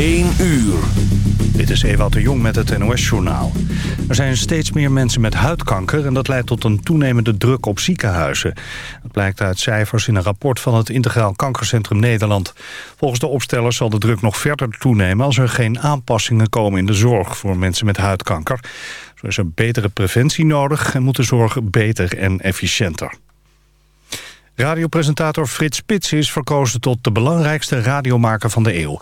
1 uur. Dit is Ewout de Jong met het NOS-journaal. Er zijn steeds meer mensen met huidkanker... en dat leidt tot een toenemende druk op ziekenhuizen. Dat blijkt uit cijfers in een rapport van het Integraal Kankercentrum Nederland. Volgens de opstellers zal de druk nog verder toenemen... als er geen aanpassingen komen in de zorg voor mensen met huidkanker. Zo is er betere preventie nodig en moet de zorg beter en efficiënter. Radiopresentator Frits Spits is verkozen tot de belangrijkste radiomaker van de eeuw.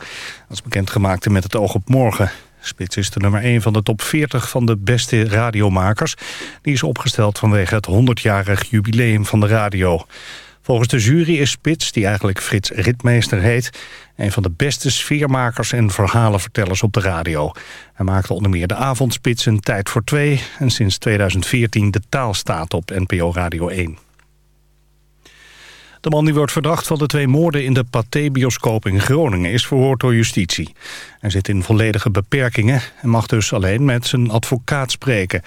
Dat is met het oog op morgen. Spits is de nummer 1 van de top 40 van de beste radiomakers. Die is opgesteld vanwege het 100-jarig jubileum van de radio. Volgens de jury is Spits, die eigenlijk Frits Ritmeester heet... een van de beste sfeermakers en verhalenvertellers op de radio. Hij maakte onder meer de avondspits een tijd voor twee... en sinds 2014 de taalstaat op NPO Radio 1. De man die wordt verdacht van de twee moorden in de Pathé-bioscoop in Groningen is verhoord door justitie. Hij zit in volledige beperkingen en mag dus alleen met zijn advocaat spreken.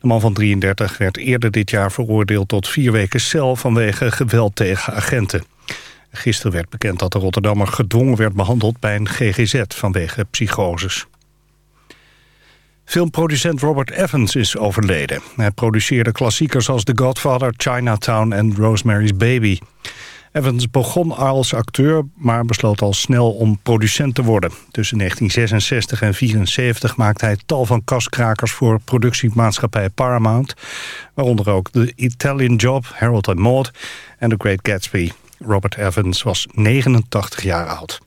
De man van 33 werd eerder dit jaar veroordeeld tot vier weken cel vanwege geweld tegen agenten. Gisteren werd bekend dat de Rotterdammer gedwongen werd behandeld bij een GGZ vanwege psychoses. Filmproducent Robert Evans is overleden. Hij produceerde klassiekers als The Godfather, Chinatown en Rosemary's Baby. Evans begon als acteur, maar besloot al snel om producent te worden. Tussen 1966 en 1974 maakte hij tal van kaskrakers voor productiemaatschappij Paramount. Waaronder ook The Italian Job, Harold and Maude en The Great Gatsby. Robert Evans was 89 jaar oud.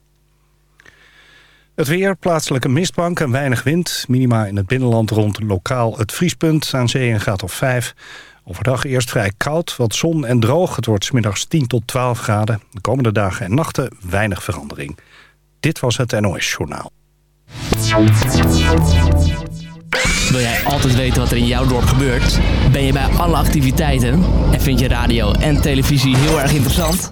Het weer, plaatselijke mistbank en weinig wind. Minima in het binnenland rond lokaal het vriespunt. Aan zee een graad of 5. Overdag eerst vrij koud, wat zon en droog. Het wordt smiddags 10 tot 12 graden. De komende dagen en nachten weinig verandering. Dit was het NOS Journaal. Wil jij altijd weten wat er in jouw dorp gebeurt? Ben je bij alle activiteiten? En vind je radio en televisie heel erg interessant?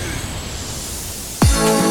Thank you.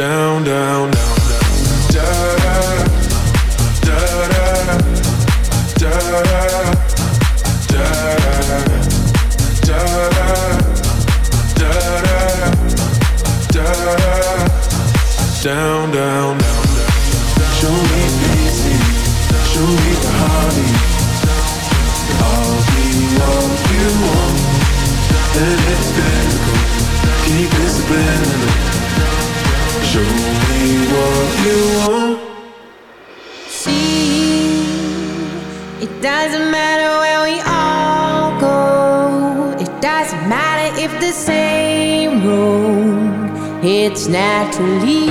down, down, down, down. Show me, show me. I'll be what you want. It's. Keep it. Show me what you want. See, it doesn't matter where we all go. It doesn't matter if the same road. It's naturally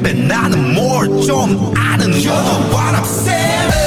baby, not no 아는 you know what I'm saying.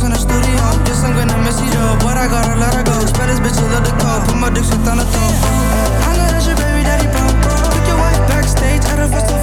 house in the studio. I'm just I'm gonna miss you, though. But I gotta let her go. Spell this bitch a little cold. Put my dick on the top. Uh, I know that your baby daddy bump. Took your wife backstage at a festival.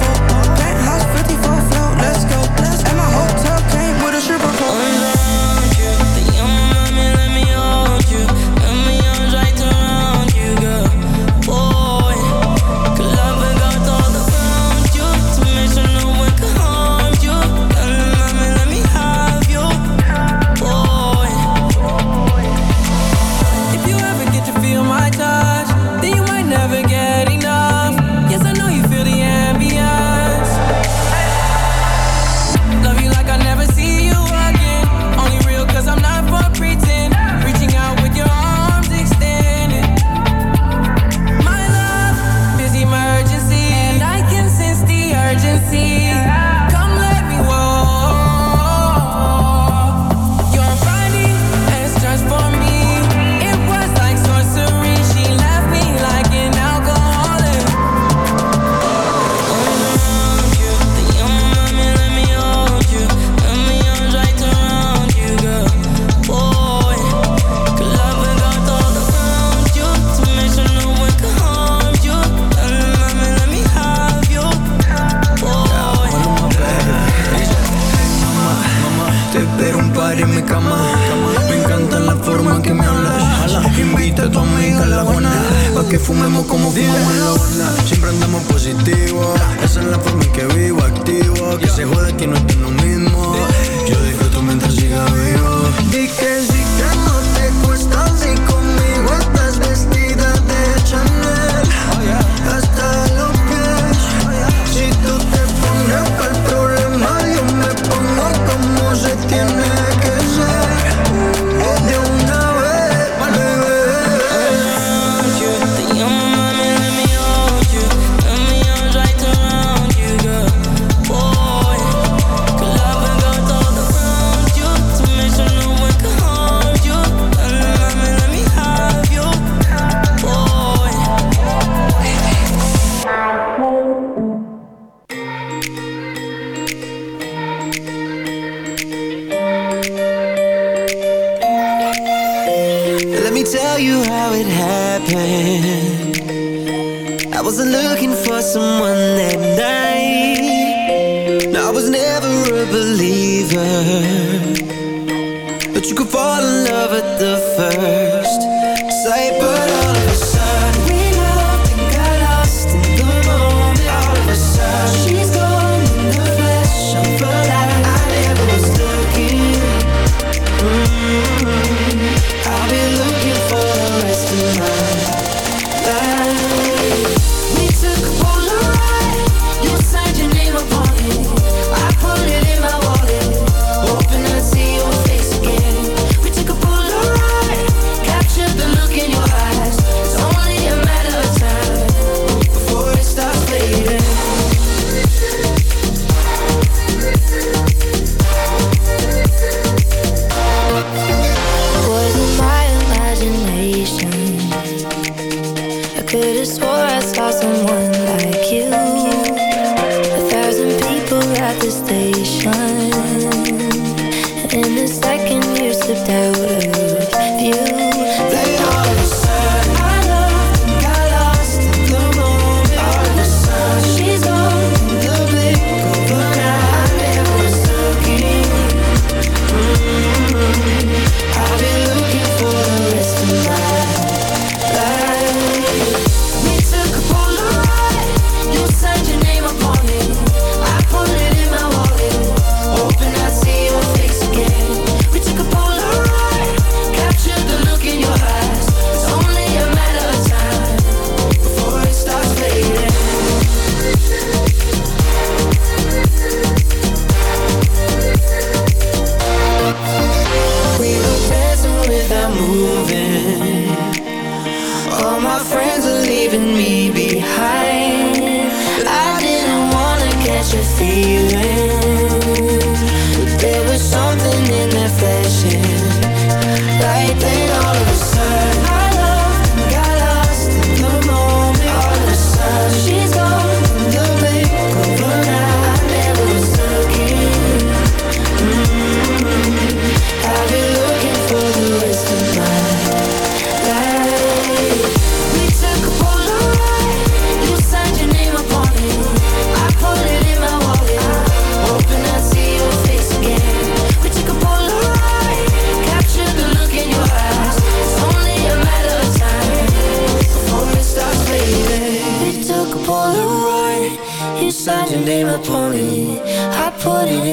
shine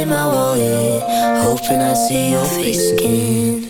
my wallet, hoping I see your face again.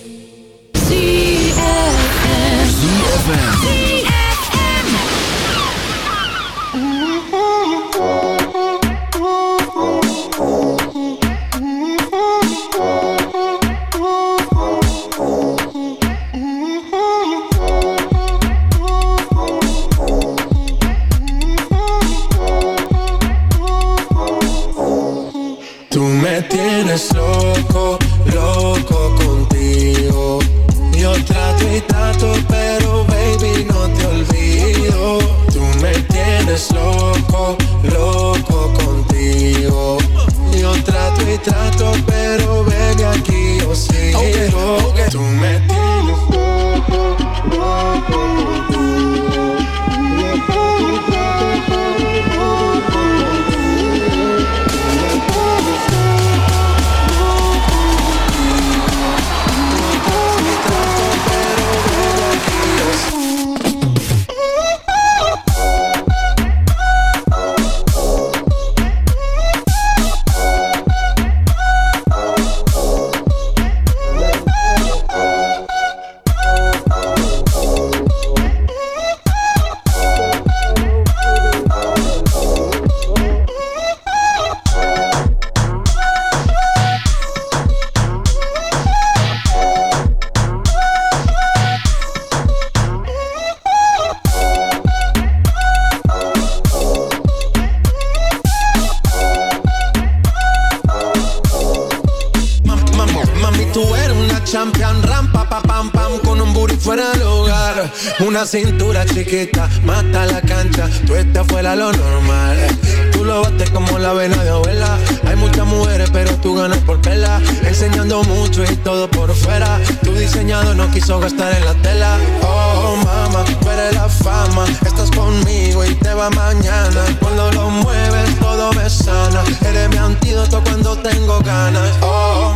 enseñando mucho y todo por fuera. Tu diseñado no quiso gastar en la tela. Oh, mama, tú la fama. Estás conmigo y te va mañana. Cuando lo mueves, todo me sana. Eres mi antídoto cuando tengo ganas. Oh,